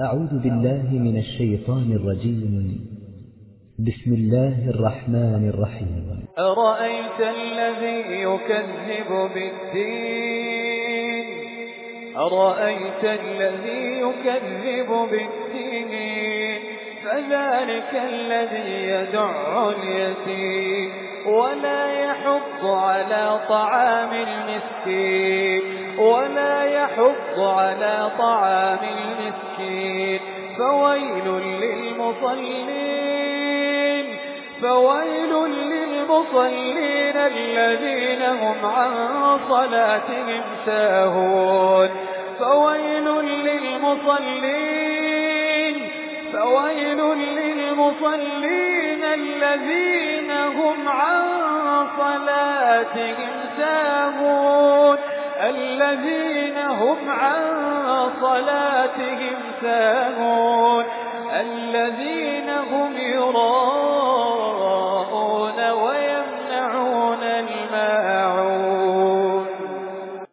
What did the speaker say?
أعوذ بالله من الشيطان الرجيم. بسم الله الرحمن الرحيم. أرأيت الذي يكذب بالدين؟ أرأيت الذي يكذب بالدين؟ فذلك الذي يدع اليتيم ولا يحض على طعام المسكين ولا يحض على طعام المسكين فويل للمصلين فويل للمصلين الذين هم عن صلاتهم ساهون فويل للمصلين فويل للمصلين الذين هم عن صلاتهم ساهون. الذين هم عن صلاتهم ساهون. الذين هم يراءون